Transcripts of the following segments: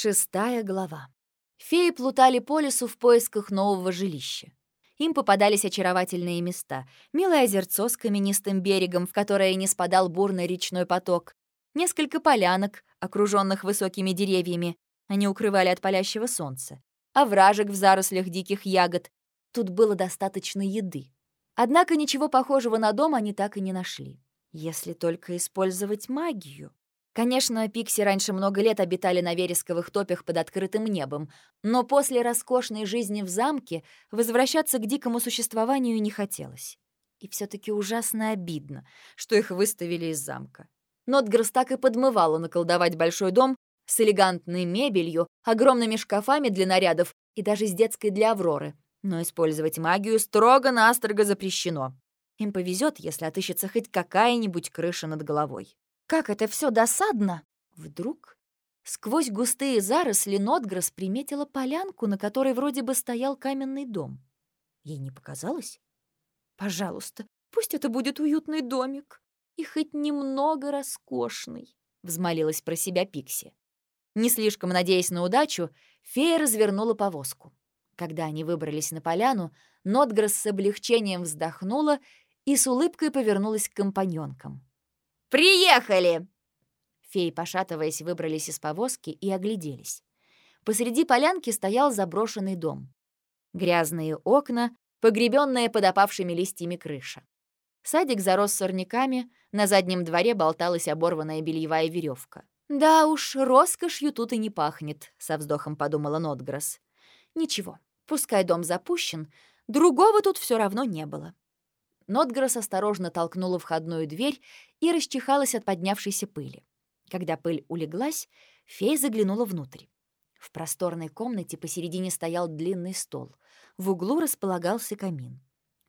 Шестая глава. Феи плутали по лесу в поисках нового жилища. Им попадались очаровательные места. Милое озерцо с каменистым берегом, в которое не спадал бурный речной поток. Несколько полянок, окруженных высокими деревьями. Они укрывали от палящего солнца. Овражек в зарослях диких ягод. Тут было достаточно еды. Однако ничего похожего на дом они так и не нашли. Если только использовать магию. Конечно, пикси раньше много лет обитали на вересковых топях под открытым небом, но после роскошной жизни в замке возвращаться к дикому существованию не хотелось. И все таки ужасно обидно, что их выставили из замка. Нотгресс так и подмывала наколдовать большой дом с элегантной мебелью, огромными шкафами для нарядов и даже с детской для Авроры. Но использовать магию строго-настрого запрещено. Им повезет, если отыщется хоть какая-нибудь крыша над головой. Как это все досадно! Вдруг сквозь густые заросли Нотгресс приметила полянку, на которой вроде бы стоял каменный дом. Ей не показалось? Пожалуйста, пусть это будет уютный домик и хоть немного роскошный, взмолилась про себя Пикси. Не слишком надеясь на удачу, фея развернула повозку. Когда они выбрались на поляну, Нотгресс с облегчением вздохнула и с улыбкой повернулась к компаньонкам. «Приехали!» Феи, пошатываясь, выбрались из повозки и огляделись. Посреди полянки стоял заброшенный дом. Грязные окна, погребенная под опавшими листьями крыша. Садик зарос сорняками, на заднем дворе болталась оборванная бельевая веревка. «Да уж, роскошью тут и не пахнет», — со вздохом подумала Нотгресс. «Ничего, пускай дом запущен, другого тут все равно не было». Нотгресс осторожно толкнула входную дверь и расчихалась от поднявшейся пыли. Когда пыль улеглась, фея заглянула внутрь. В просторной комнате посередине стоял длинный стол. В углу располагался камин.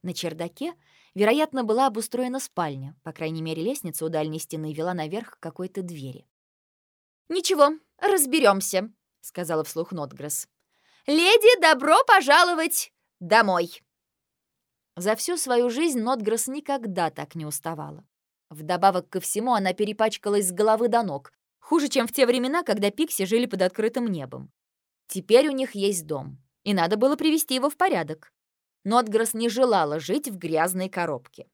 На чердаке, вероятно, была обустроена спальня, по крайней мере, лестница у дальней стены вела наверх к какой-то двери. «Ничего, разберемся, сказала вслух Нотгресс. «Леди, добро пожаловать домой!» За всю свою жизнь Нотгресс никогда так не уставала. Вдобавок ко всему она перепачкалась с головы до ног, хуже, чем в те времена, когда Пикси жили под открытым небом. Теперь у них есть дом, и надо было привести его в порядок. Нотгресс не желала жить в грязной коробке.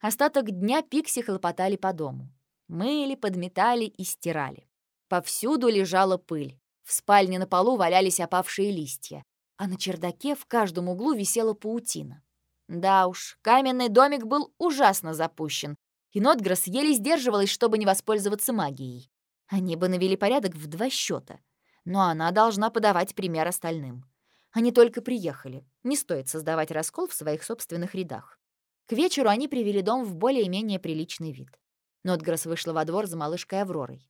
Остаток дня Пикси хлопотали по дому. Мыли, подметали и стирали. Повсюду лежала пыль. В спальне на полу валялись опавшие листья, а на чердаке в каждом углу висела паутина. Да уж, каменный домик был ужасно запущен, и Нотгресс еле сдерживалась, чтобы не воспользоваться магией. Они бы навели порядок в два счета, но она должна подавать пример остальным. Они только приехали, не стоит создавать раскол в своих собственных рядах. К вечеру они привели дом в более-менее приличный вид. Нотгресс вышла во двор за малышкой Авророй.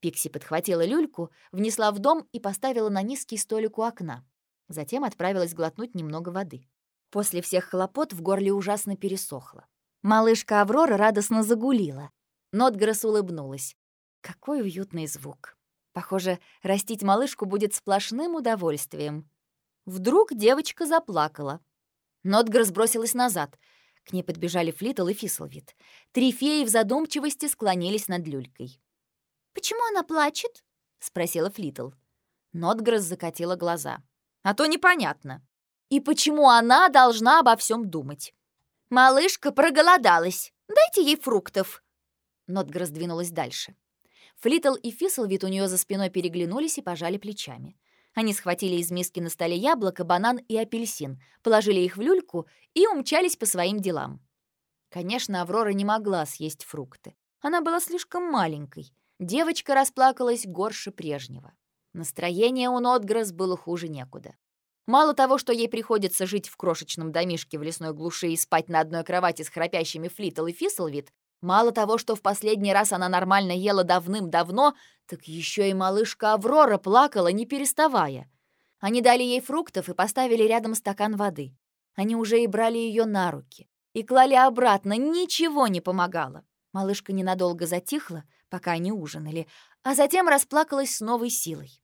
Пикси подхватила люльку, внесла в дом и поставила на низкий столик у окна. Затем отправилась глотнуть немного воды. После всех хлопот в горле ужасно пересохло. Малышка Аврора радостно загулила. Нотгресс улыбнулась. Какой уютный звук. Похоже, растить малышку будет сплошным удовольствием. Вдруг девочка заплакала. Нотгресс бросилась назад. К ней подбежали Флитл и Фислвит. Три феи в задумчивости склонились над люлькой. «Почему она плачет?» — спросила Флитл. Нотгресс закатила глаза. «А то непонятно. И почему она должна обо всем думать? Малышка проголодалась. Дайте ей фруктов. Нотга раздвинулась дальше. Флитл и Фислвит у нее за спиной переглянулись и пожали плечами. Они схватили из миски на столе яблоко, банан и апельсин, положили их в люльку и умчались по своим делам. Конечно, Аврора не могла съесть фрукты. Она была слишком маленькой. Девочка расплакалась горше прежнего. Настроение у Нотгресс было хуже некуда. Мало того, что ей приходится жить в крошечном домишке в лесной глуши и спать на одной кровати с храпящими Флитл и Фислвит, мало того, что в последний раз она нормально ела давным-давно, так еще и малышка Аврора плакала, не переставая. Они дали ей фруктов и поставили рядом стакан воды. Они уже и брали ее на руки. И клали обратно, ничего не помогало. Малышка ненадолго затихла, пока они ужинали, а затем расплакалась с новой силой.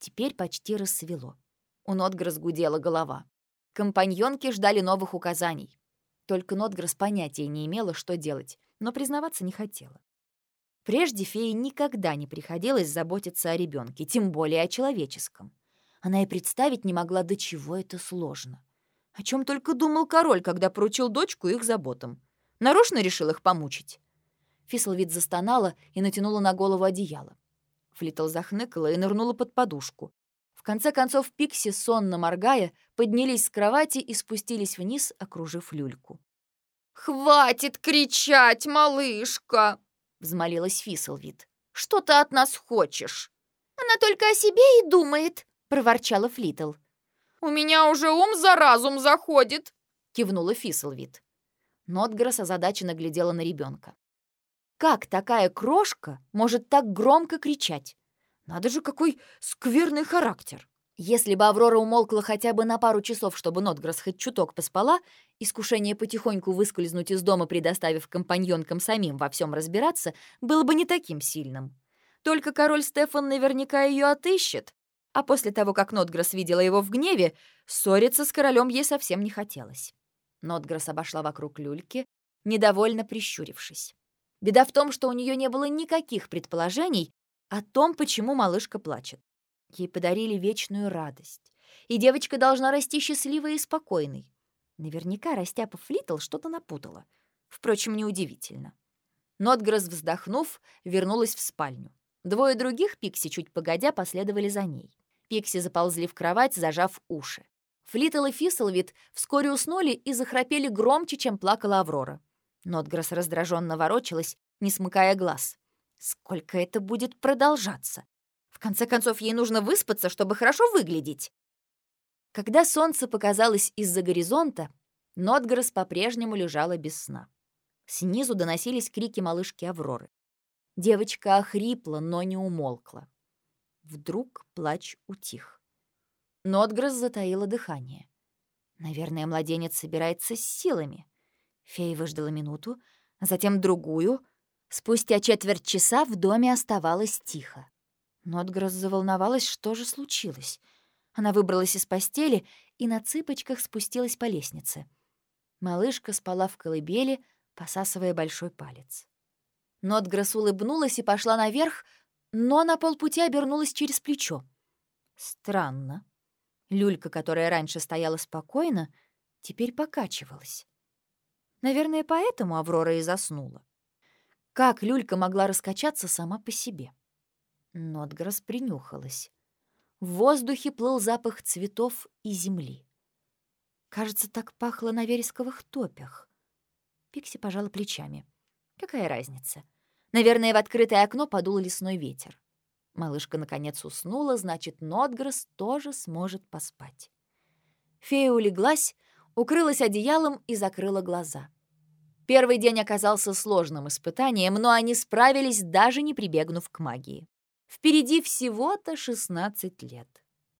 Теперь почти рассвело. У Нотгресс гудела голова. Компаньонки ждали новых указаний. Только Нотгресс понятия не имела, что делать, но признаваться не хотела. Прежде фее никогда не приходилось заботиться о ребенке, тем более о человеческом. Она и представить не могла, до чего это сложно. О чем только думал король, когда поручил дочку их заботам. Нарочно решил их помучить. Фислвид застонала и натянула на голову одеяло. Флитл захныкала и нырнула под подушку. Конце концов Пикси, сонно моргая, поднялись с кровати и спустились вниз, окружив люльку. «Хватит кричать, малышка!» — взмолилась Фислвид. «Что ты от нас хочешь?» «Она только о себе и думает», — проворчала Флитл. «У меня уже ум за разум заходит», — кивнула Фислвид. Нотгресс озадаченно глядела на ребенка. Как такая крошка может так громко кричать? Надо же, какой скверный характер. Если бы Аврора умолкла хотя бы на пару часов, чтобы Нотгресс хоть чуток поспала, искушение потихоньку выскользнуть из дома, предоставив компаньонкам самим во всем разбираться, было бы не таким сильным. Только король Стефан наверняка ее отыщет, а после того, как Нотгресс видела его в гневе, ссориться с королем ей совсем не хотелось. Нотгресс обошла вокруг люльки, недовольно прищурившись. Беда в том, что у нее не было никаких предположений о том, почему малышка плачет. Ей подарили вечную радость. И девочка должна расти счастливой и спокойной. Наверняка Растяпа Флитл что-то напутала. Впрочем, неудивительно. Нотгресс, вздохнув, вернулась в спальню. Двое других Пикси чуть погодя последовали за ней. Пикси заползли в кровать, зажав уши. Флитл и Фисселвит вскоре уснули и захрапели громче, чем плакала Аврора. Нотгресс раздраженно ворочалась, не смыкая глаз. Сколько это будет продолжаться? В конце концов, ей нужно выспаться, чтобы хорошо выглядеть. Когда солнце показалось из-за горизонта, Нотгресс по-прежнему лежала без сна. Снизу доносились крики малышки Авроры. Девочка охрипла, но не умолкла. Вдруг плач утих. Нотгресс затаила дыхание. Наверное, младенец собирается с силами. Фея выждала минуту, а затем другую. Спустя четверть часа в доме оставалось тихо. Нотгресс заволновалась, что же случилось. Она выбралась из постели и на цыпочках спустилась по лестнице. Малышка спала в колыбели, посасывая большой палец. Нотгресс улыбнулась и пошла наверх, но на полпути обернулась через плечо. Странно. Люлька, которая раньше стояла спокойно, теперь покачивалась. Наверное, поэтому Аврора и заснула. Как люлька могла раскачаться сама по себе? Нотгресс принюхалась. В воздухе плыл запах цветов и земли. Кажется, так пахло на вересковых топях. Пикси пожала плечами. Какая разница? Наверное, в открытое окно подул лесной ветер. Малышка наконец уснула, значит, Нотгресс тоже сможет поспать. Фея улеглась, укрылась одеялом и закрыла глаза. Первый день оказался сложным испытанием, но они справились, даже не прибегнув к магии. Впереди всего-то 16 лет.